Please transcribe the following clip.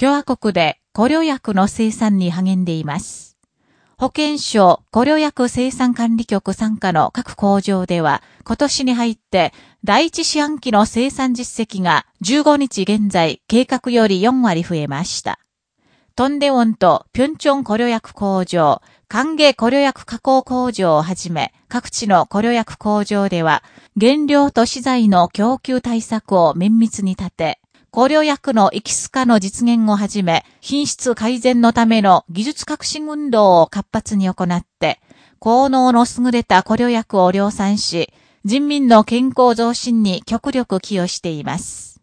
共和国で古領薬の生産に励んでいます。保健省古領薬生産管理局参加の各工場では、今年に入って第一四半期の生産実績が15日現在計画より4割増えました。トンデウォンとピョンチョン古領薬工場、歓迎古領薬加工工場をはじめ、各地の古領薬工場では、原料と資材の供給対策を綿密に立て、考慮薬の行きすかの実現をはじめ、品質改善のための技術革新運動を活発に行って、効能の優れた古慮薬を量産し、人民の健康増進に極力寄与しています。